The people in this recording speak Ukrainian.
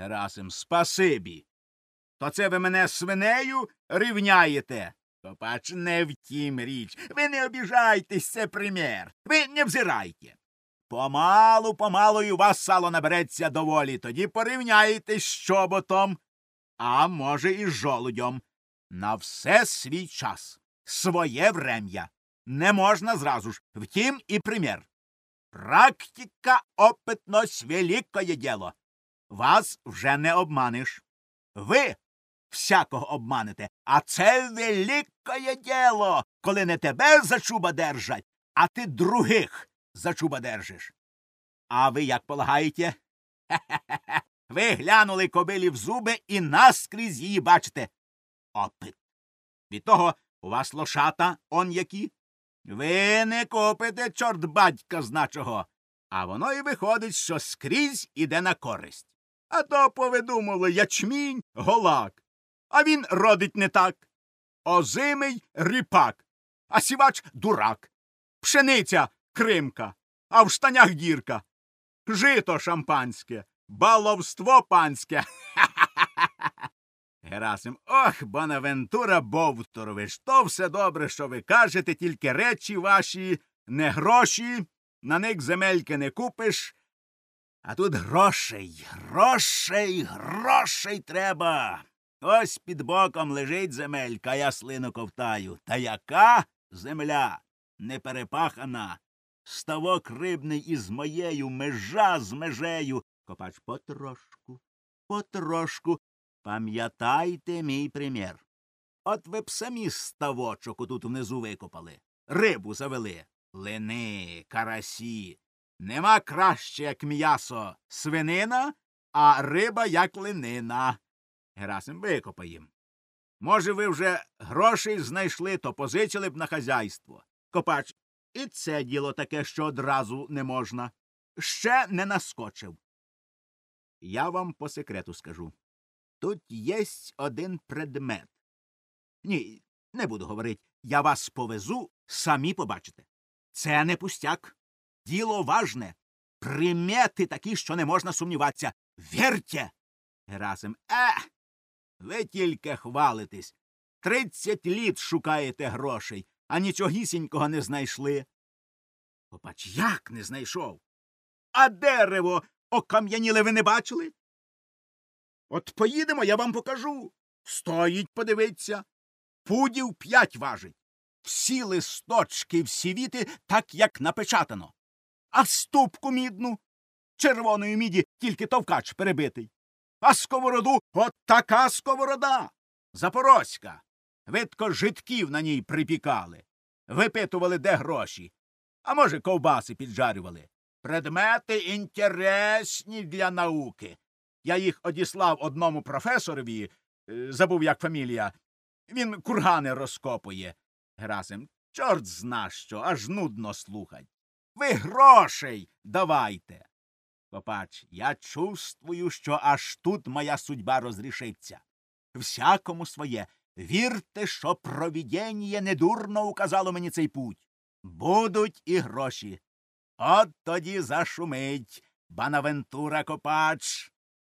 Герасим, спасибі. То це ви мене свинею рівняєте? Копач, не втім річ. Ви не обіжайтесь, це примір. Ви не взирайте. Помалу, помалу і у вас сало набереться доволі, тоді порівняєтесь з чоботом, а може, і з жолудьом. На все свій час, своє врем'я. Не можна зразу ж. Втім, і примір. Практика, опитность, великое діло. Вас вже не обманеш. Ви всякого обманете, а це великое діло, коли не тебе за чуба держать, а ти других за чуба держиш. А ви як полагаєте? Хе-хе-хе. Ви глянули кобилі в зуби і наскрізь її бачите. Опит. Від того у вас лошата он які. Ви не купите, чорт батька значого. А воно і виходить, що скрізь іде на користь. А то повидумали ячмінь, голак. А він родить не так. Озимий ріпак, а сівач дурак. Пшениця кримка, а в штанях дірка. Жито шампанське, баловство панське. Герасим, ох, Бонавентура Бовторович, то все добре, що ви кажете, тільки речі ваші, не гроші, на них земельки не купиш. А тут грошей, грошей, грошей треба. Ось під боком лежить земелька, я слину ковтаю. Та яка земля не перепахана? Ставок рибний із моєю, межа з межею. Копач потрошку, потрошку. Пам'ятайте мій примір. От ви б самі ставочок отут внизу викопали, рибу завели. Лини, карасі. Нема краще, як м'ясо свинина, а риба як линина. Герасим викопаєм. Може, ви вже грошей знайшли, то позичили б на хазяйство. Копач, і це діло таке, що одразу не можна. Ще не наскочив. Я вам по секрету скажу. Тут єсть один предмет. Ні, не буду говорить. Я вас повезу, самі побачите. Це не пустяк. Діло важне. Примети такі, що не можна сумніватися. Вірте. Герасим. Е. Ви тільки хвалитесь. Тридцять літ шукаєте грошей, а нічогісінького не знайшли. Попач, як не знайшов? А дерево окам'яніли ви не бачили? От поїдемо, я вам покажу. Стоїть, подивиться. Пудів п'ять важить. Всі листочки, всі віти, так як напечатано. А ступку мідну червоної міді тільки товкач перебитий. А сковороду от така сковорода. Запорозька. Видко житків на ній припікали. Випитували, де гроші. А може, ковбаси піджарювали. Предмети інтересні для науки. Я їх одіслав одному професорові, е, забув, як фамілія. Він кургани розкопує. Герасим, чорт зна що, аж нудно слухать. Ви грошей давайте. Копач, я чувствую, що аж тут моя судьба розрішиться. Всякому своє. Вірте, що провідєнє недурно указало мені цей путь. Будуть і гроші. От тоді зашумить. Банавентура Копач.